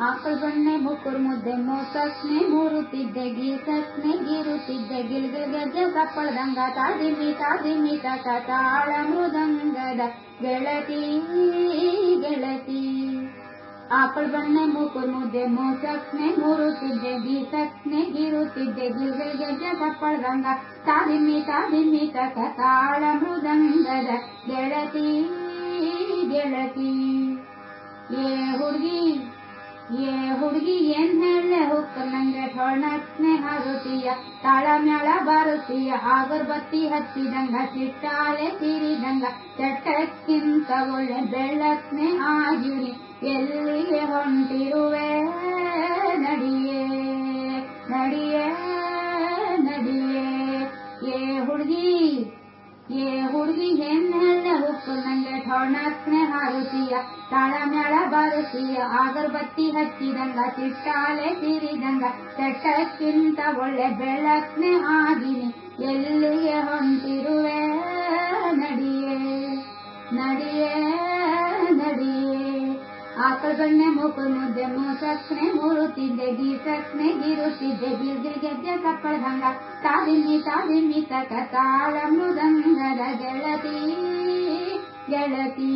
ಆಕಳ ಬಣ್ಣೆ ಮುಕ್ಕುರ್ ಮುದ್ದೆ ಮೋಸಕ್ನೆ ಮೂರುತ್ತಿದ್ದೆ ಗೀಸಕ್ನೆ ಗೀರುತ್ತಿದ್ದೆ ಗಿಲ್ಗಿಲ್ ಗೆಜ್ಜೆ ಸಪ್ಪಳದಂಗ ತಾದಿಮಿ ತಾದಿಮಿ ತಕ ತಾಳ ಮೃದಂಗದ ಗೆಳತಿ ಗೆಳತಿ ಆಕಳ ಬಣ್ಣೆ ಮುಕ್ಕುರ್ ಮುದ್ದೆ ಮೋಸಕ್ನೆ ಮೂರುತ್ತಿದ್ದೆ ಗೀಸಕ್ನೆ ಗೀರುತ್ತಿದ್ದೆ ಗಿಲ್ಗಿಲ್ ಗೆಜ್ಜೆ ಸಪ್ಪಳದಂಗ ತಾದಿಮಿ ತಾದಿಮಿ ತಕ ತಾಳ ಮೃದಂಗದ ಗೆಳತಿ ಗೆಳತಿ ಹುಡುಗಿ ಏನ್ ಹೇಳೆ ಹುಕ್ ನಂಗೆ ಹೊಣಸ್ನೆ ಹಾರುತ್ತೀಯ, ತಾಳ ಮ್ಯಾಳ ಬಾರುತ್ತೀಯ, ಅಗರ್ಬತ್ತಿ ಹಚ್ಚಿದಂಗ ಚಿಟ್ಟಾಲೆ ತೀರಿದಂಗ, ಚಟ್ಟಕ್ಕಿಂತ ಒಳ್ಳೆ ಸ್ನೇಹ ಆಗಿರಿ ಎಲ್ಲಿಗೆ ಹೊಂಟಿರುವೆ? ನಂಗೆ ಠೊಣಕ್ನೆ ಹಾರುತ್ತೀಯ ತಾಳ ಮ್ಯಾಳ ಬಾರುತ್ತೀಯ ಅಗರ್ಬತ್ತಿ ಹಚ್ಚಿದಂಗ ಚಿಟ್ಟಾಲೆ ಸಿರಿದಂಗ, ಚಟ್ಟಕ್ಕಿಂತ ಒಳ್ಳೆ ಬೆಳಕ್ನೆ ಆಗಿನಿ. ಎಲ್ಲಿಗೆ ಹೊಂಟಿರುವೆ? ನಡಿಯೇ ನಡಿಯೇ ನಡಿಯೇ. ಆಕಳ ಬೆಣ್ಣೆ ಮೂಕು ಮುದ್ದೆ, ಮೂಸಕ್ನೆ ಮೂರುತ್ತಿದ್ದೆ ಗೀಸಕ್ನೆ ಗೀರುತ್ತಿದ್ದೆ ಬಿಲ್ಗಿಲ್ ಗೆದ್ದೆ ತಪ್ಪಳದಂಗ ತಾದಿಮ್ಮಿ ತಾದಿಮ್ಮಿ ತಕ ತಾಳ ಮೃದಂಗದ ಗೆಳತಿ. ಗೆಳತಿ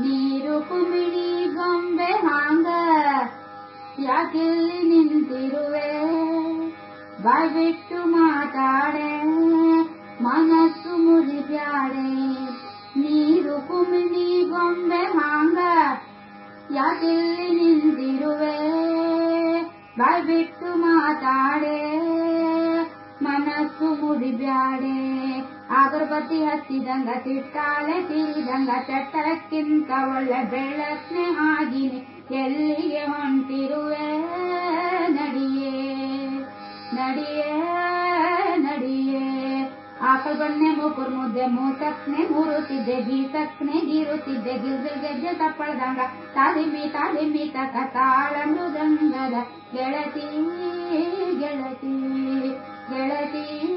ನೀರು ಕುಮಿಳಿ ಗೊಂಬೆ ಹಾಂಗ ಯಾಕಿಲ್ಲಿ ನಿಂತಿರುವೆ ಬಾಯ್ ಬಿಟ್ಟು ಮಾತಾಡೆ ಮನಸ್ಸು ಮುರಿಬ್ಯಾಡೆ ನೀರು ಕುಮಿಳಿ ಗೊಂಬೆ ಹಾಂಗ ಯಾಕಿಲ್ಲಿ ನಿಂತಿರುವೆ ಬಾಯ್ ಬಿಟ್ಟು ಮಾತಾಡೆ ಮನಸ್ಸು ಮುರಿಬ್ಯಾಡೆ ಅಗರಬತ್ತಿ ಹಚ್ಚಿದಂಗ ಚಿಟ್ಟಾಲೆ ತೀರಿದಂಗ ಚಟ್ಟಕ್ಕಿಂತ ಒಳ್ಳೆ ಬೆಳಕ್ನೆ ಆಗಿನಿ ಎಲ್ಲಿಗೆ ಹೊಂಟಿರುವೆ? ನಡಿಯೇ ನಡಿಯೇ ನಡಿಯೇ. ಆಕಳ ಬಣ್ಣೆ ಮೂಕುರ್ ಮುದ್ದೆ, ಮೂಸಕ್ನೆ ಮೂರುತ್ತಿದ್ದೆ ಗೀಸಕ್ನೆ ಗೀರುತ್ತಿದ್ದೆ ಗಿರ್ಗಿರ್ ಗೆಜ್ಜೆ ತಪ್ಪಳದಂಗ ತಾಲಿಮಿ ತಾಲಿಮಿ ತಕ ತಾಳ ಮೃದಂಗದ ಗೆಳತಿ ಗೆಳತಿ ಗೆಳತಿ.